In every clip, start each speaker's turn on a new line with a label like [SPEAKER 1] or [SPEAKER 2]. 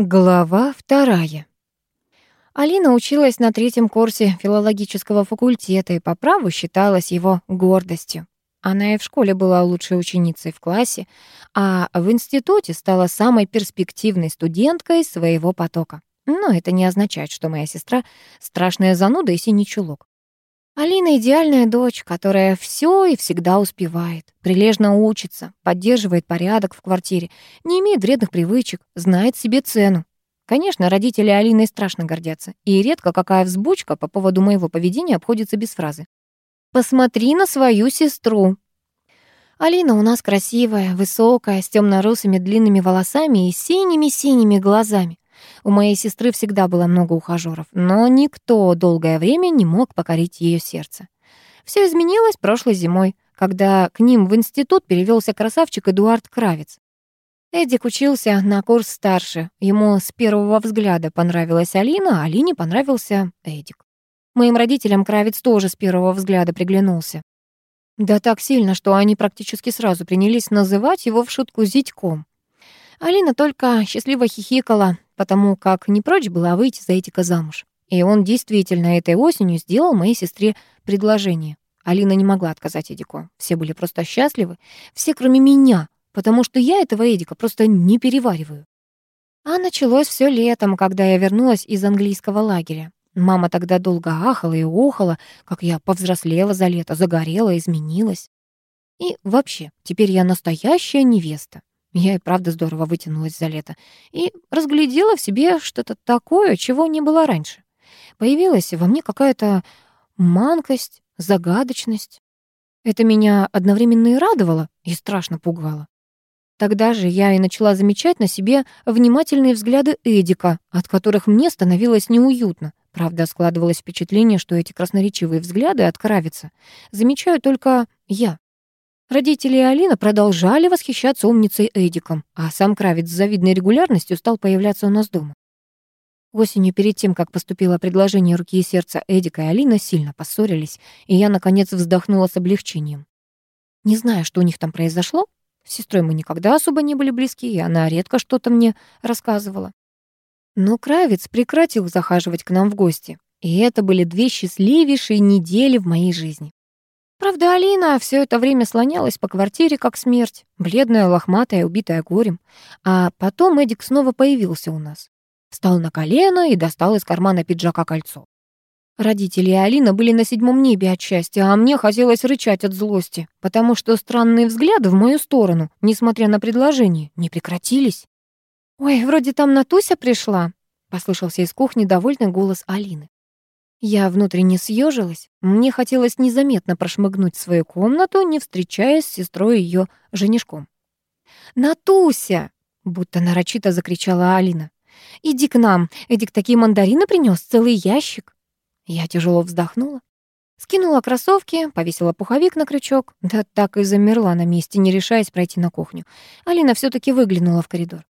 [SPEAKER 1] Глава вторая. Алина училась на третьем курсе филологического факультета и по праву считалась его гордостью. Она и в школе была лучшей ученицей в классе, а в институте стала самой перспективной студенткой своего потока. Но это не означает, что моя сестра — страшная зануда и синий чулок. Алина — идеальная дочь, которая все и всегда успевает, прилежно учится, поддерживает порядок в квартире, не имеет вредных привычек, знает себе цену. Конечно, родители Алины страшно гордятся, и редко какая взбучка по поводу моего поведения обходится без фразы. «Посмотри на свою сестру». Алина у нас красивая, высокая, с темно-русыми длинными волосами и синими-синими глазами. У моей сестры всегда было много ухажёров, но никто долгое время не мог покорить её сердце. Всё изменилось прошлой зимой, когда к ним в институт перевёлся красавчик Эдуард Кравец. Эдик учился на курс старше. Ему с первого взгляда понравилась Алина, а Алине понравился Эдик. Моим родителям Кравец тоже с первого взгляда приглянулся. Да так сильно, что они практически сразу принялись называть его в шутку «зятьком». Алина только счастливо хихикала, потому как не прочь была выйти за Этика замуж. И он действительно этой осенью сделал моей сестре предложение. Алина не могла отказать Эдику. Все были просто счастливы. Все, кроме меня, потому что я этого Эдика просто не перевариваю. А началось все летом, когда я вернулась из английского лагеря. Мама тогда долго ахала и охала, как я повзрослела за лето, загорела, изменилась. И вообще, теперь я настоящая невеста. Я и правда здорово вытянулась за лето и разглядела в себе что-то такое, чего не было раньше. Появилась во мне какая-то манкость, загадочность. Это меня одновременно и радовало, и страшно пугало. Тогда же я и начала замечать на себе внимательные взгляды Эдика, от которых мне становилось неуютно. Правда, складывалось впечатление, что эти красноречивые взгляды от Кравица замечаю только я. Родители Алина продолжали восхищаться умницей Эдиком, а сам Кравец с завидной регулярностью стал появляться у нас дома. Осенью, перед тем, как поступило предложение руки и сердца Эдика и Алина, сильно поссорились, и я, наконец, вздохнула с облегчением. Не знаю, что у них там произошло. С сестрой мы никогда особо не были близки, и она редко что-то мне рассказывала. Но Кравец прекратил захаживать к нам в гости, и это были две счастливейшие недели в моей жизни. Правда, Алина все это время слонялась по квартире как смерть, бледная, лохматая, убитая горем. А потом Эдик снова появился у нас. Встал на колено и достал из кармана пиджака кольцо. Родители Алина были на седьмом небе от счастья, а мне хотелось рычать от злости, потому что странные взгляды в мою сторону, несмотря на предложение, не прекратились. «Ой, вроде там Натуся пришла», — послышался из кухни довольный голос Алины. Я внутренне съежилась. Мне хотелось незаметно прошмыгнуть в свою комнату, не встречаясь с сестрой и её женишком. «Натуся!» — будто нарочито закричала Алина. «Иди к нам. Эдик такие мандарины принёс, целый ящик». Я тяжело вздохнула. Скинула кроссовки, повесила пуховик на крючок. Да так и замерла на месте, не решаясь пройти на кухню. Алина все таки выглянула в коридор.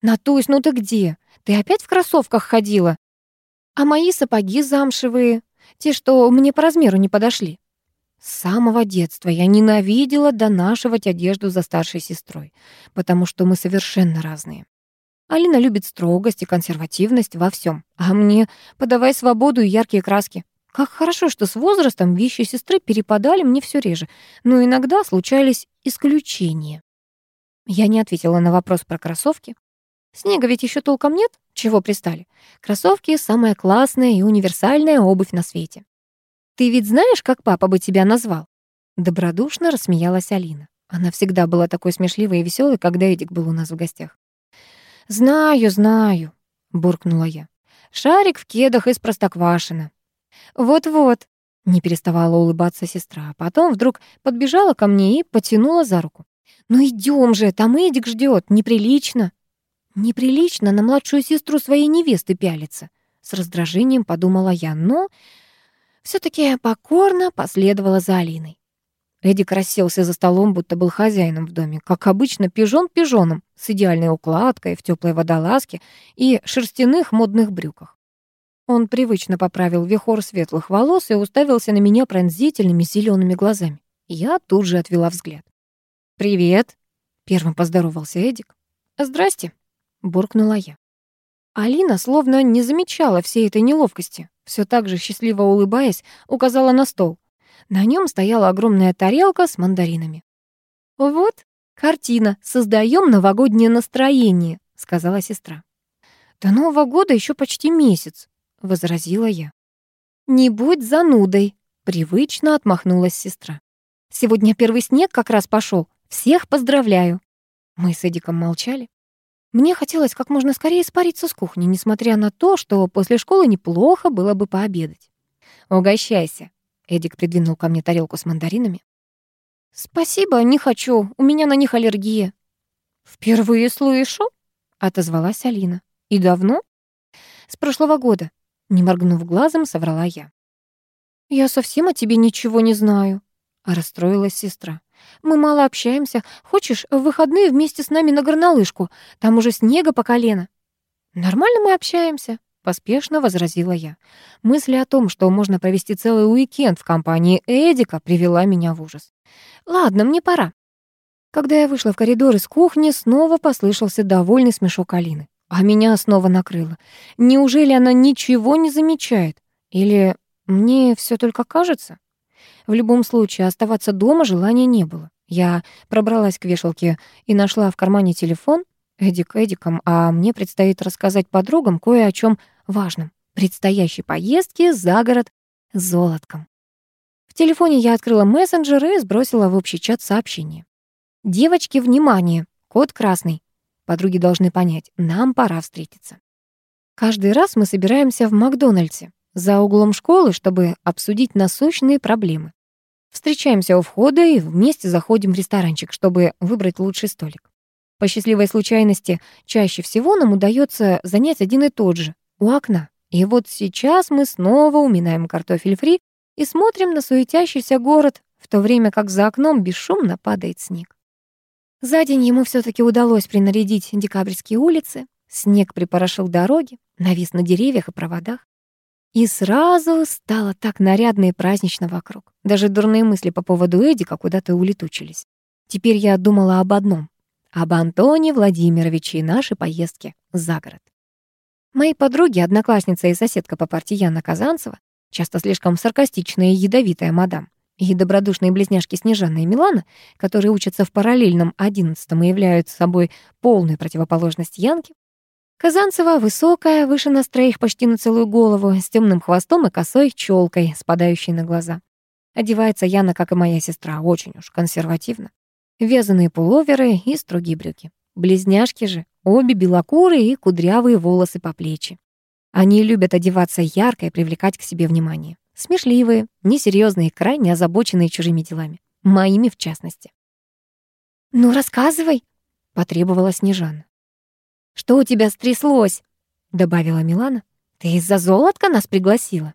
[SPEAKER 1] «Натусь, ну ты где? Ты опять в кроссовках ходила?» А мои сапоги замшевые, те, что мне по размеру не подошли. С самого детства я ненавидела донашивать одежду за старшей сестрой, потому что мы совершенно разные. Алина любит строгость и консервативность во всем, а мне подавай свободу и яркие краски. Как хорошо, что с возрастом вещи сестры перепадали мне все реже, но иногда случались исключения. Я не ответила на вопрос про кроссовки. Снега ведь еще толком нет, чего пристали? Кроссовки — самая классная и универсальная обувь на свете. Ты ведь знаешь, как папа бы тебя назвал? Добродушно рассмеялась Алина. Она всегда была такой смешливой и веселой, когда Эдик был у нас в гостях. «Знаю, знаю», — буркнула я. «Шарик в кедах из Простоквашино». «Вот-вот», — не переставала улыбаться сестра, а потом вдруг подбежала ко мне и потянула за руку. «Ну идем же, там Эдик ждет, неприлично». Неприлично на младшую сестру своей невесты пялиться. С раздражением подумала я, но все таки покорно последовала за Алиной. Эдик расселся за столом, будто был хозяином в доме. Как обычно, пижон пижоном, с идеальной укладкой, в теплой водолазке и шерстяных модных брюках. Он привычно поправил вихор светлых волос и уставился на меня пронзительными зелеными глазами. Я тут же отвела взгляд. «Привет», — первым поздоровался Эдик. «Здрасте», буркнула я. Алина словно не замечала всей этой неловкости. Все так же, счастливо улыбаясь, указала на стол. На нем стояла огромная тарелка с мандаринами. «Вот, картина, создаем новогоднее настроение», — сказала сестра. «До Нового года еще почти месяц», — возразила я. «Не будь занудой», — привычно отмахнулась сестра. «Сегодня первый снег как раз пошел. Всех поздравляю». Мы с Эдиком молчали. Мне хотелось как можно скорее испариться с кухни, несмотря на то, что после школы неплохо было бы пообедать. «Угощайся», — Эдик придвинул ко мне тарелку с мандаринами. «Спасибо, не хочу, у меня на них аллергия». «Впервые слышу», — отозвалась Алина. «И давно?» «С прошлого года», — не моргнув глазом, соврала я. «Я совсем о тебе ничего не знаю», — расстроилась сестра. Мы мало общаемся. Хочешь, в выходные вместе с нами на горнолыжку? Там уже снега по колено». «Нормально мы общаемся», — поспешно возразила я. Мысль о том, что можно провести целый уикенд в компании Эдика, привела меня в ужас. «Ладно, мне пора». Когда я вышла в коридор из кухни, снова послышался довольный смешок Алины. А меня снова накрыло. Неужели она ничего не замечает? Или мне все только кажется? В любом случае, оставаться дома желания не было. Я пробралась к вешалке и нашла в кармане телефон. Эдик Эдиком, а мне предстоит рассказать подругам кое о чем важном. Предстоящей поездке за город с золотком. В телефоне я открыла мессенджер и сбросила в общий чат сообщение. «Девочки, внимание! Код красный. Подруги должны понять, нам пора встретиться». Каждый раз мы собираемся в Макдональдсе за углом школы, чтобы обсудить насущные проблемы. Встречаемся у входа и вместе заходим в ресторанчик, чтобы выбрать лучший столик. По счастливой случайности, чаще всего нам удается занять один и тот же, у окна. И вот сейчас мы снова уминаем картофель фри и смотрим на суетящийся город, в то время как за окном бесшумно падает снег. За день ему все таки удалось принарядить декабрьские улицы, снег припорошил дороги, навис на деревьях и проводах. И сразу стало так нарядно и празднично вокруг. Даже дурные мысли по поводу Эдика куда-то улетучились. Теперь я думала об одном — об Антоне Владимировиче и нашей поездке за город. Мои подруги, одноклассница и соседка по партии Яна Казанцева, часто слишком саркастичная и ядовитая мадам, и добродушные близняшки Снежана и Милана, которые учатся в параллельном одиннадцатом и являются собой полную противоположность Янке, Казанцева высокая, выше нас троих почти на целую голову, с темным хвостом и косой челкой, спадающей на глаза. Одевается Яна, как и моя сестра, очень уж консервативно. Вязаные пуловеры и строгие брюки. Близняшки же, обе белокурые и кудрявые волосы по плечи. Они любят одеваться ярко и привлекать к себе внимание. Смешливые, несерьезные, крайне озабоченные чужими делами. Моими в частности. «Ну, рассказывай», — потребовала Снежана. «Что у тебя стряслось?» — добавила Милана. «Ты из-за золотка нас пригласила?»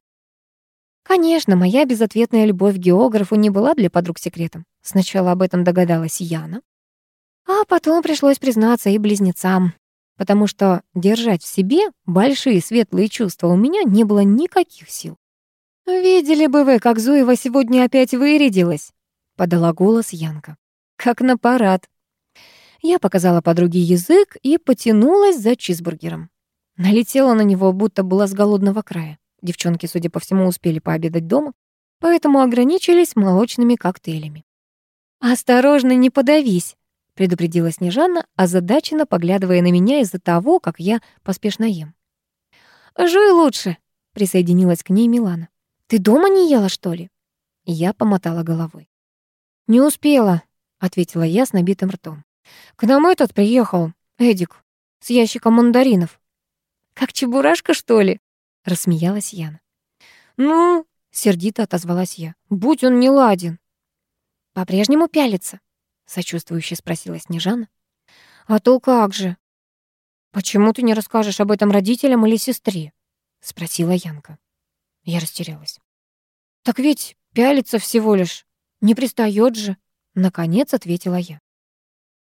[SPEAKER 1] Конечно, моя безответная любовь к географу не была для подруг секретом. Сначала об этом догадалась Яна, а потом пришлось признаться и близнецам, потому что держать в себе большие светлые чувства у меня не было никаких сил. «Видели бы вы, как Зуева сегодня опять вырядилась?» — подала голос Янка. «Как на парад. Я показала подруге язык и потянулась за чизбургером. Налетела на него, будто была с голодного края. Девчонки, судя по всему, успели пообедать дома, поэтому ограничились молочными коктейлями. «Осторожно, не подавись», — предупредила Снежана, озадаченно поглядывая на меня из-за того, как я поспешно ем. «Жуй лучше», — присоединилась к ней Милана. «Ты дома не ела, что ли?» Я помотала головой. «Не успела», — ответила я с набитым ртом. К нам этот приехал, Эдик, с ящиком мандаринов. Как чебурашка, что ли? Рассмеялась Яна. Ну, сердито отозвалась я. Будь он не ладен. По-прежнему пялится? Сочувствующе спросила Снежана. А то как же? Почему ты не расскажешь об этом родителям или сестре? Спросила Янка. Я растерялась. Так ведь пялится всего лишь. Не пристает же. Наконец ответила я.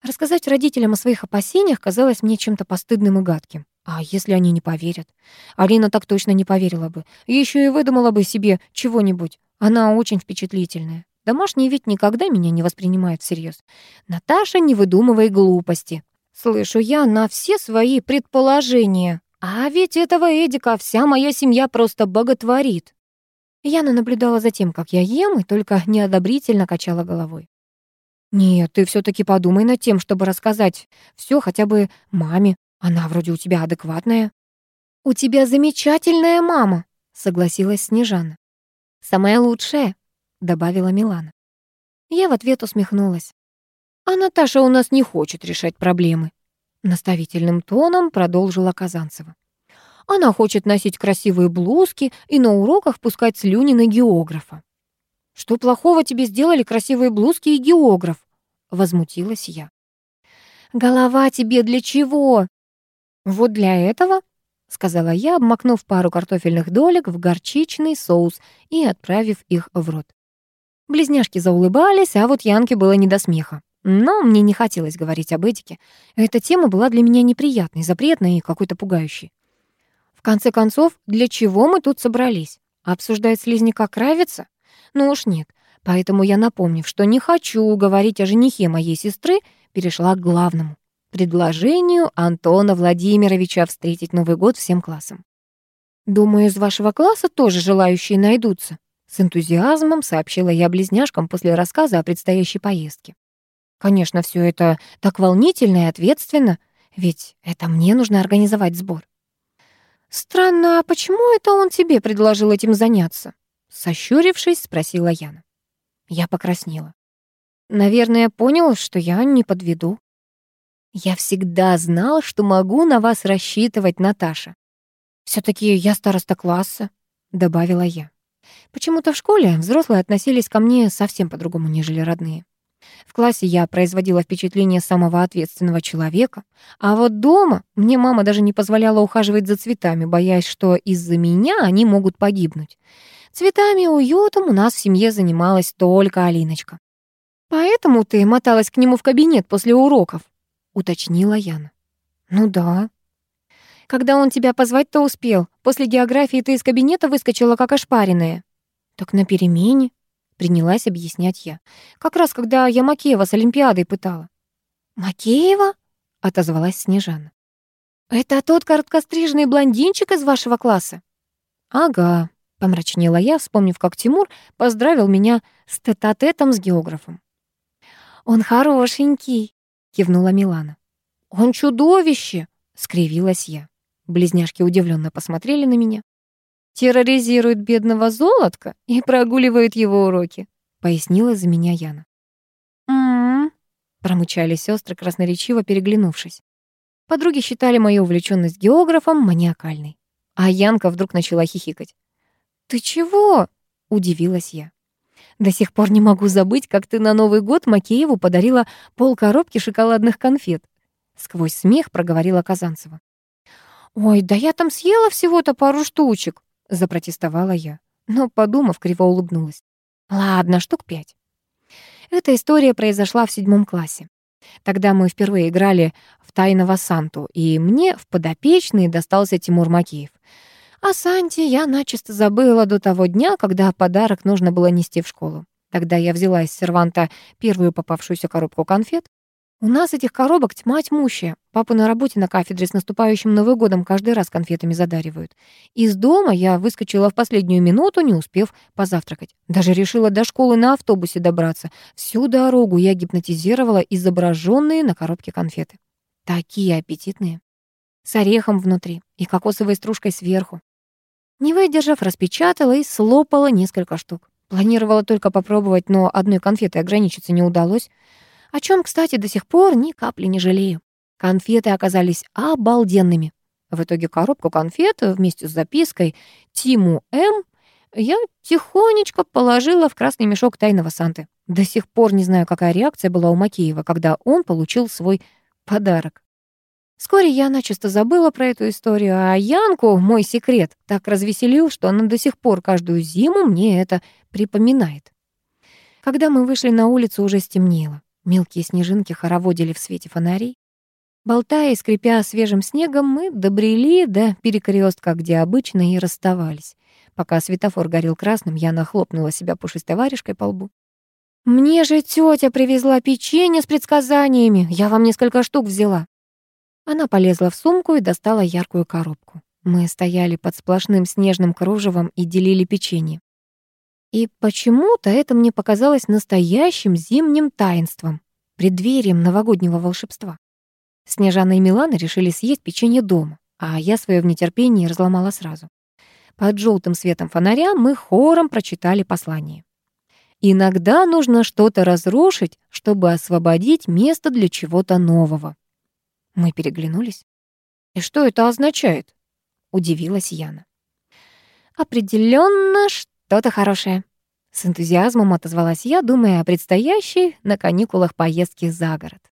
[SPEAKER 1] Рассказать родителям о своих опасениях казалось мне чем-то постыдным и гадким. А если они не поверят? Алина так точно не поверила бы. Еще и выдумала бы себе чего-нибудь. Она очень впечатлительная. Домашние ведь никогда меня не воспринимают всерьез. Наташа, не выдумывай глупости. Слышу я на все свои предположения. А ведь этого Эдика вся моя семья просто боготворит. Яна наблюдала за тем, как я ем, и только неодобрительно качала головой. «Нет, ты все таки подумай над тем, чтобы рассказать все хотя бы маме. Она вроде у тебя адекватная». «У тебя замечательная мама», — согласилась Снежана. «Самая лучшая», — добавила Милана. Я в ответ усмехнулась. «А Наташа у нас не хочет решать проблемы», — наставительным тоном продолжила Казанцева. «Она хочет носить красивые блузки и на уроках пускать слюни на географа». «Что плохого тебе сделали красивые блузки и географ?» — возмутилась я. «Голова тебе для чего?» «Вот для этого», — сказала я, обмакнув пару картофельных долек в горчичный соус и отправив их в рот. Близняшки заулыбались, а вот Янке было не до смеха. Но мне не хотелось говорить об этике. Эта тема была для меня неприятной, запретной и какой-то пугающей. В конце концов, для чего мы тут собрались? Обсуждать слизняка Кравица? Ну уж нет. Поэтому я, напомнив, что не хочу говорить о женихе моей сестры, перешла к главному — предложению Антона Владимировича встретить Новый год всем классом. «Думаю, из вашего класса тоже желающие найдутся», с энтузиазмом сообщила я близняшкам после рассказа о предстоящей поездке. Конечно, все это так волнительно и ответственно, ведь это мне нужно организовать сбор. «Странно, а почему это он тебе предложил этим заняться?» Сощурившись, спросила Яна. Я покраснела. Наверное, понял, что я не подведу. Я всегда знал, что могу на вас рассчитывать, Наташа. все таки я староста класса, добавила я. Почему-то в школе взрослые относились ко мне совсем по-другому, нежели родные. В классе я производила впечатление самого ответственного человека, а вот дома мне мама даже не позволяла ухаживать за цветами, боясь, что из-за меня они могут погибнуть. Цветами и уютом у нас в семье занималась только Алиночка. «Поэтому ты моталась к нему в кабинет после уроков?» — уточнила Яна. «Ну да». «Когда он тебя позвать-то успел? После географии ты из кабинета выскочила, как ошпаренная». «Так на перемене», — принялась объяснять я. «Как раз когда я Макеева с Олимпиадой пытала». «Макеева?» — отозвалась Снежана. «Это тот короткострижный блондинчик из вашего класса?» «Ага», Помрачнела я, вспомнив, как Тимур поздравил меня с тет-а-тетом с географом. «Он хорошенький», — кивнула Милана. «Он чудовище!» — скривилась я. Близняшки удивленно посмотрели на меня. «Терроризирует бедного золотка и прогуливает его уроки», — пояснила за меня Яна. «М-м-м», промычали сестры, красноречиво переглянувшись. Подруги считали мою увлеченность географом маниакальной. А Янка вдруг начала хихикать. «Ты чего?» — удивилась я. «До сих пор не могу забыть, как ты на Новый год Макееву подарила полкоробки шоколадных конфет». Сквозь смех проговорила Казанцева. «Ой, да я там съела всего-то пару штучек», — запротестовала я. Но, подумав, криво улыбнулась. «Ладно, штук пять». Эта история произошла в седьмом классе. Тогда мы впервые играли в «Тайного Санту», и мне в подопечные достался Тимур Макеев. О Санте я начисто забыла до того дня, когда подарок нужно было нести в школу. Тогда я взяла из серванта первую попавшуюся коробку конфет. У нас этих коробок тьма тьмущая. Папу на работе на кафедре с наступающим Новым годом каждый раз конфетами задаривают. Из дома я выскочила в последнюю минуту, не успев позавтракать. Даже решила до школы на автобусе добраться. Всю дорогу я гипнотизировала изображенные на коробке конфеты. Такие аппетитные. С орехом внутри и кокосовой стружкой сверху. Не выдержав, распечатала и слопала несколько штук. Планировала только попробовать, но одной конфетой ограничиться не удалось. О чем, кстати, до сих пор ни капли не жалею. Конфеты оказались обалденными. В итоге коробку конфет вместе с запиской «Тиму М» я тихонечко положила в красный мешок тайного Санты. До сих пор не знаю, какая реакция была у Макеева, когда он получил свой подарок. Вскоре я начисто забыла про эту историю, а Янку мой секрет так развеселил, что она до сих пор каждую зиму мне это припоминает. Когда мы вышли на улицу, уже стемнело. Мелкие снежинки хороводили в свете фонарей. Болтая и скрипя свежим снегом, мы добрели до перекрестка, где обычно и расставались. Пока светофор горел красным, я нахлопнула себя пушистой варежкой по лбу. «Мне же тетя привезла печенье с предсказаниями. Я вам несколько штук взяла». Она полезла в сумку и достала яркую коробку. Мы стояли под сплошным снежным кружевом и делили печенье. И почему-то это мне показалось настоящим зимним таинством, преддверием новогоднего волшебства. Снежана и Милана решили съесть печенье дома, а я свое в нетерпении разломала сразу. Под желтым светом фонаря мы хором прочитали послание. Иногда нужно что-то разрушить, чтобы освободить место для чего-то нового. Мы переглянулись. «И что это означает?» — удивилась Яна. Определенно что-то хорошее», — с энтузиазмом отозвалась я, думая о предстоящей на каникулах поездке за город.